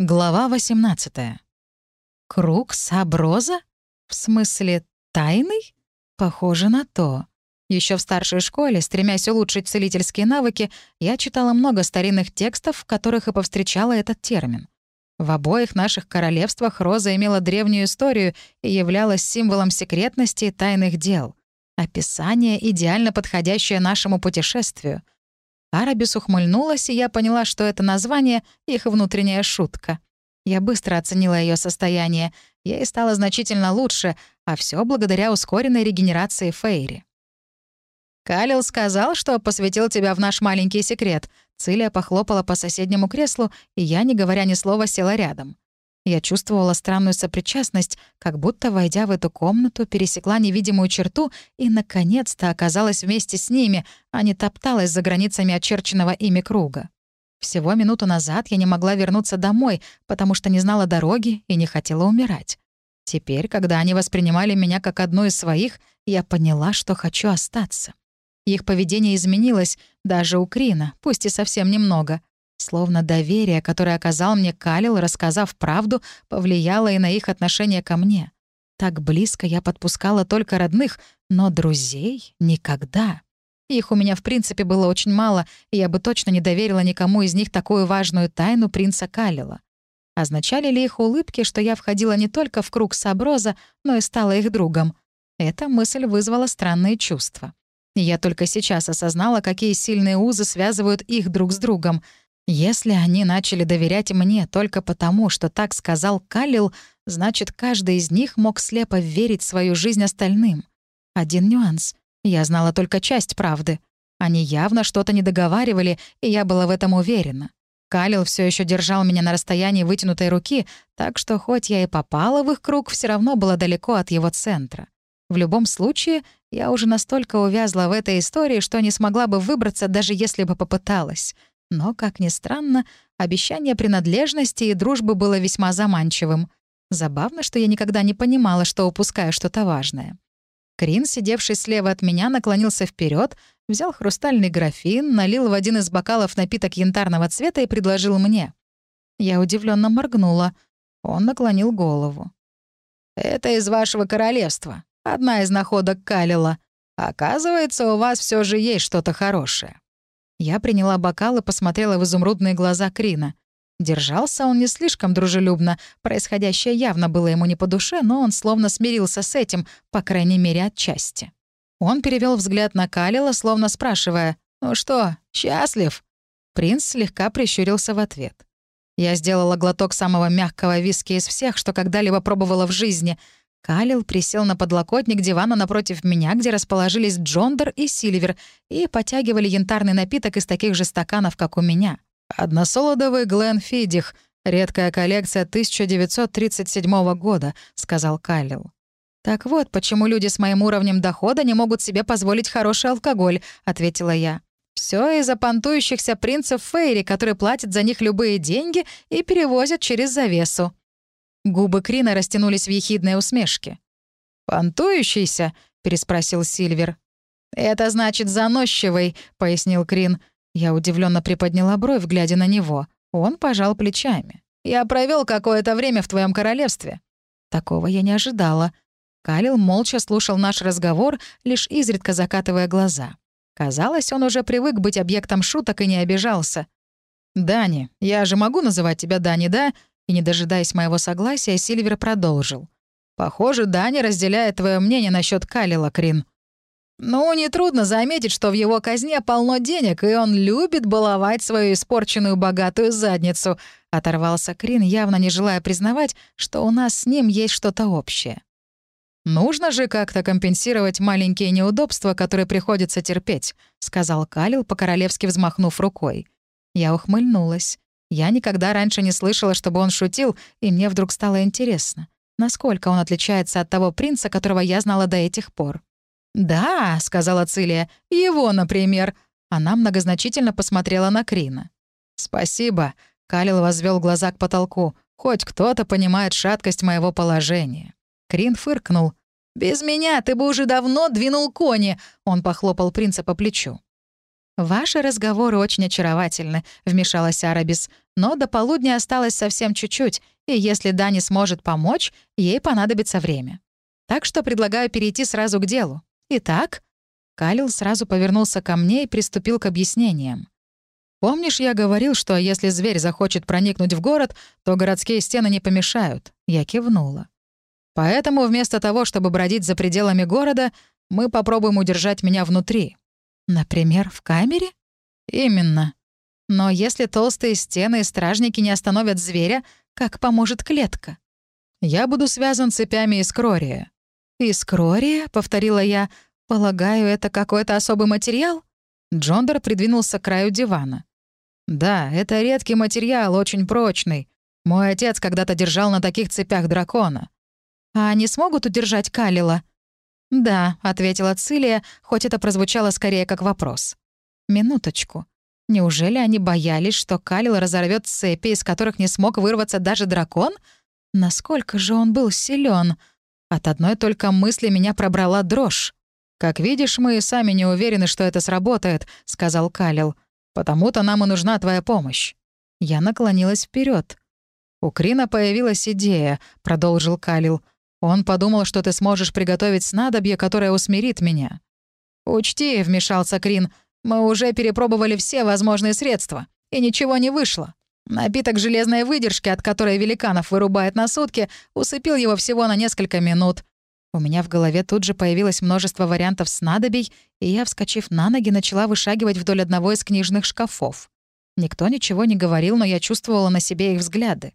Глава 18. Круг Саброза? В смысле, тайный? Похоже на то. Еще в старшей школе, стремясь улучшить целительские навыки, я читала много старинных текстов, в которых и повстречала этот термин. В обоих наших королевствах Роза имела древнюю историю и являлась символом секретности и тайных дел. Описание, идеально подходящее нашему путешествию — Арабис ухмыльнулась, и я поняла, что это название — их внутренняя шутка. Я быстро оценила ее состояние. Ей стало значительно лучше, а все благодаря ускоренной регенерации Фейри. «Калил сказал, что посвятил тебя в наш маленький секрет». Цилия похлопала по соседнему креслу, и я, не говоря ни слова, села рядом. Я чувствовала странную сопричастность, как будто, войдя в эту комнату, пересекла невидимую черту и, наконец-то, оказалась вместе с ними, а не топталась за границами очерченного ими круга. Всего минуту назад я не могла вернуться домой, потому что не знала дороги и не хотела умирать. Теперь, когда они воспринимали меня как одну из своих, я поняла, что хочу остаться. Их поведение изменилось, даже у Крина, пусть и совсем немного. Словно доверие, которое оказал мне Калил, рассказав правду, повлияло и на их отношение ко мне. Так близко я подпускала только родных, но друзей — никогда. Их у меня, в принципе, было очень мало, и я бы точно не доверила никому из них такую важную тайну принца Калила. Означали ли их улыбки, что я входила не только в круг Саброза, но и стала их другом? Эта мысль вызвала странные чувства. я только сейчас осознала, какие сильные узы связывают их друг с другом — если они начали доверять мне только потому, что так сказал Калил, значит, каждый из них мог слепо верить свою жизнь остальным. Один нюанс. Я знала только часть правды. Они явно что-то не договаривали, и я была в этом уверена. Калил все еще держал меня на расстоянии вытянутой руки, так что хоть я и попала в их круг, все равно была далеко от его центра. В любом случае, я уже настолько увязла в этой истории, что не смогла бы выбраться, даже если бы попыталась. Но, как ни странно, обещание принадлежности и дружбы было весьма заманчивым. Забавно, что я никогда не понимала, что упускаю что-то важное. Крин, сидевший слева от меня, наклонился вперед, взял хрустальный графин, налил в один из бокалов напиток янтарного цвета и предложил мне. Я удивленно моргнула. Он наклонил голову. «Это из вашего королевства. Одна из находок Калила. Оказывается, у вас все же есть что-то хорошее». Я приняла бокал и посмотрела в изумрудные глаза Крина. Держался он не слишком дружелюбно, происходящее явно было ему не по душе, но он словно смирился с этим, по крайней мере, отчасти. Он перевел взгляд на Калила, словно спрашивая, «Ну что, счастлив?» Принц слегка прищурился в ответ. Я сделала глоток самого мягкого виски из всех, что когда-либо пробовала в жизни — Калил присел на подлокотник дивана напротив меня, где расположились Джондер и Сильвер, и потягивали янтарный напиток из таких же стаканов, как у меня. «Односолодовый Глен Фидих, редкая коллекция 1937 года», — сказал Калил. «Так вот, почему люди с моим уровнем дохода не могут себе позволить хороший алкоголь», — ответила я. Все из-за понтующихся принцев Фейри, которые платят за них любые деньги и перевозят через завесу. Губы Крина растянулись в ехидной усмешке. «Понтующийся?» — переспросил Сильвер. «Это значит заносчивый», — пояснил Крин. Я удивленно приподняла бровь, глядя на него. Он пожал плечами. «Я провел какое-то время в твоем королевстве». Такого я не ожидала. Калил молча слушал наш разговор, лишь изредка закатывая глаза. Казалось, он уже привык быть объектом шуток и не обижался. «Дани, я же могу называть тебя Дани, да?» И, не дожидаясь моего согласия, Сильвер продолжил. «Похоже, Дани разделяет твое мнение насчет Калила, Крин. Ну, нетрудно заметить, что в его казне полно денег, и он любит баловать свою испорченную богатую задницу», — оторвался Крин, явно не желая признавать, что у нас с ним есть что-то общее. «Нужно же как-то компенсировать маленькие неудобства, которые приходится терпеть», — сказал Калил, по-королевски взмахнув рукой. Я ухмыльнулась. Я никогда раньше не слышала, чтобы он шутил, и мне вдруг стало интересно, насколько он отличается от того принца, которого я знала до этих пор. «Да», — сказала Цилия, — «его, например». Она многозначительно посмотрела на Крина. «Спасибо», — Калил возвел глаза к потолку. «Хоть кто-то понимает шаткость моего положения». Крин фыркнул. «Без меня ты бы уже давно двинул кони», — он похлопал принца по плечу. «Ваши разговоры очень очаровательны», — вмешалась Арабис. «Но до полудня осталось совсем чуть-чуть, и если Дани сможет помочь, ей понадобится время. Так что предлагаю перейти сразу к делу. Итак...» Калил сразу повернулся ко мне и приступил к объяснениям. «Помнишь, я говорил, что если зверь захочет проникнуть в город, то городские стены не помешают?» Я кивнула. «Поэтому вместо того, чтобы бродить за пределами города, мы попробуем удержать меня внутри. Например, в камере? Именно. Но если толстые стены и стражники не остановят зверя, как поможет клетка? Я буду связан цепями из крория. «Из крория?» — повторила я. «Полагаю, это какой-то особый материал?» Джондер придвинулся к краю дивана. «Да, это редкий материал, очень прочный. Мой отец когда-то держал на таких цепях дракона». «А они смогут удержать Калила?» «Да», — ответила Цилия, хоть это прозвучало скорее как вопрос. «Минуточку. Неужели они боялись, что Калил разорвет цепи, из которых не смог вырваться даже дракон? Насколько же он был силен? От одной только мысли меня пробрала дрожь. «Как видишь, мы сами не уверены, что это сработает», — сказал Калил. «Потому-то нам и нужна твоя помощь». Я наклонилась вперед. «У Крина появилась идея», — продолжил Калил. Он подумал, что ты сможешь приготовить снадобье, которое усмирит меня». «Учти», — вмешался Крин, — «мы уже перепробовали все возможные средства, и ничего не вышло. Напиток железной выдержки, от которой великанов вырубает на сутки, усыпил его всего на несколько минут. У меня в голове тут же появилось множество вариантов снадобий, и я, вскочив на ноги, начала вышагивать вдоль одного из книжных шкафов. Никто ничего не говорил, но я чувствовала на себе их взгляды.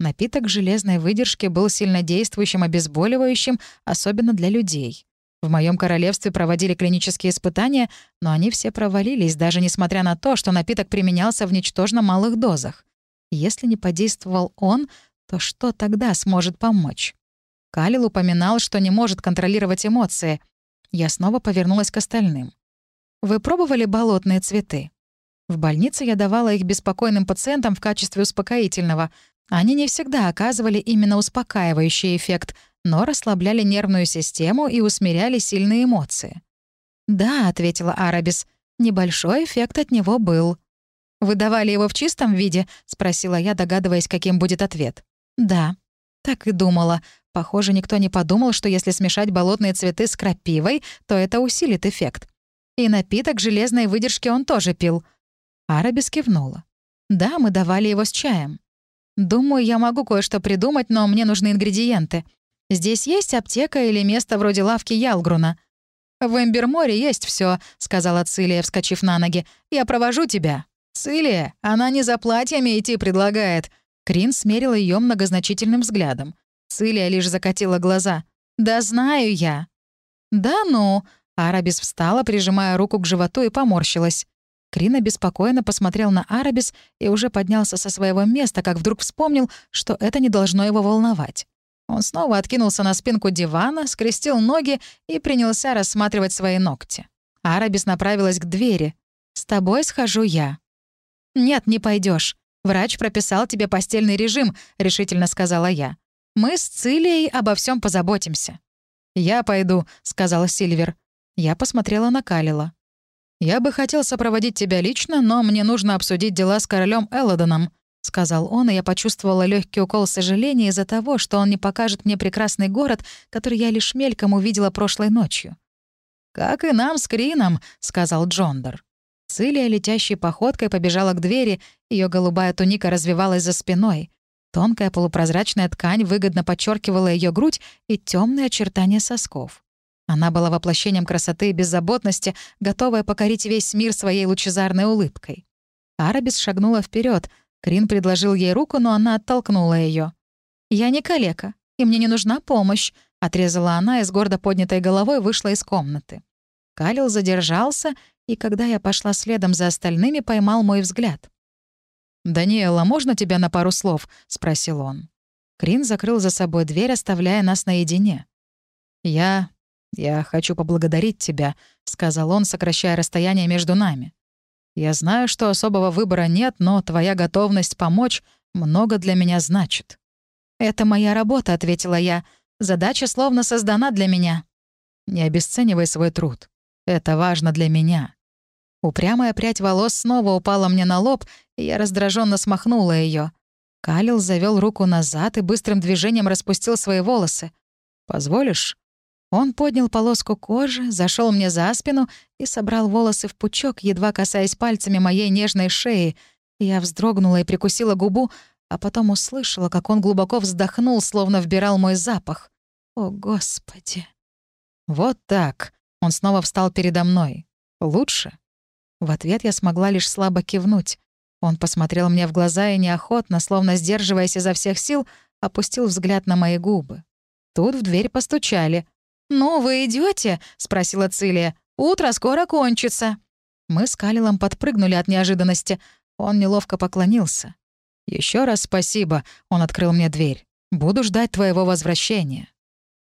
Напиток железной выдержки был сильнодействующим обезболивающим, особенно для людей. В моем королевстве проводили клинические испытания, но они все провалились, даже несмотря на то, что напиток применялся в ничтожно малых дозах. Если не подействовал он, то что тогда сможет помочь? Калил упоминал, что не может контролировать эмоции. Я снова повернулась к остальным. «Вы пробовали болотные цветы?» В больнице я давала их беспокойным пациентам в качестве успокоительного — они не всегда оказывали именно успокаивающий эффект, но расслабляли нервную систему и усмиряли сильные эмоции. «Да», — ответила Арабис, — «небольшой эффект от него был». «Вы давали его в чистом виде?» — спросила я, догадываясь, каким будет ответ. «Да». Так и думала. Похоже, никто не подумал, что если смешать болотные цветы с крапивой, то это усилит эффект. И напиток железной выдержки он тоже пил. Арабис кивнула. «Да, мы давали его с чаем». «Думаю, я могу кое-что придумать, но мне нужны ингредиенты. Здесь есть аптека или место вроде лавки Ялгруна?» «В Эмберморе есть все, сказала Цилия, вскочив на ноги. «Я провожу тебя». «Цилия, она не за платьями идти предлагает». Крин смерила ее многозначительным взглядом. Цилия лишь закатила глаза. «Да знаю я». «Да ну», Арабис встала, прижимая руку к животу и поморщилась. Крина беспокойно посмотрел на Арабис и уже поднялся со своего места, как вдруг вспомнил, что это не должно его волновать. Он снова откинулся на спинку дивана, скрестил ноги и принялся рассматривать свои ногти. Арабис направилась к двери. «С тобой схожу я». «Нет, не пойдешь. Врач прописал тебе постельный режим», — решительно сказала я. «Мы с Цилией обо всем позаботимся». «Я пойду», — сказала Сильвер. Я посмотрела на Калила. «Я бы хотел сопроводить тебя лично, но мне нужно обсудить дела с королем Элладоном», — сказал он, и я почувствовала легкий укол сожаления из-за того, что он не покажет мне прекрасный город, который я лишь мельком увидела прошлой ночью. «Как и нам с Крином», — сказал Джондер. Цилия летящей походкой побежала к двери, ее голубая туника развивалась за спиной. Тонкая полупрозрачная ткань выгодно подчеркивала ее грудь и темные очертания сосков. Она была воплощением красоты и беззаботности, готовая покорить весь мир своей лучезарной улыбкой. Арабис шагнула вперед. Крин предложил ей руку, но она оттолкнула ее. «Я не калека, и мне не нужна помощь», — отрезала она и с гордо поднятой головой вышла из комнаты. Калил задержался, и когда я пошла следом за остальными, поймал мой взгляд. «Даниэла, можно тебя на пару слов?» — спросил он. Крин закрыл за собой дверь, оставляя нас наедине. «Я «Я хочу поблагодарить тебя», — сказал он, сокращая расстояние между нами. «Я знаю, что особого выбора нет, но твоя готовность помочь много для меня значит». «Это моя работа», — ответила я. «Задача словно создана для меня». «Не обесценивай свой труд. Это важно для меня». Упрямая прядь волос снова упала мне на лоб, и я раздраженно смахнула ее. Калил завел руку назад и быстрым движением распустил свои волосы. «Позволишь?» Он поднял полоску кожи, зашел мне за спину и собрал волосы в пучок, едва касаясь пальцами моей нежной шеи. Я вздрогнула и прикусила губу, а потом услышала, как он глубоко вздохнул, словно вбирал мой запах. О, Господи! Вот так. Он снова встал передо мной. Лучше? В ответ я смогла лишь слабо кивнуть. Он посмотрел мне в глаза и неохотно, словно сдерживаясь изо всех сил, опустил взгляд на мои губы. Тут в дверь постучали. «Ну, вы идете? спросила Цилия. «Утро скоро кончится». Мы с Калилом подпрыгнули от неожиданности. Он неловко поклонился. Еще раз спасибо», — он открыл мне дверь. «Буду ждать твоего возвращения».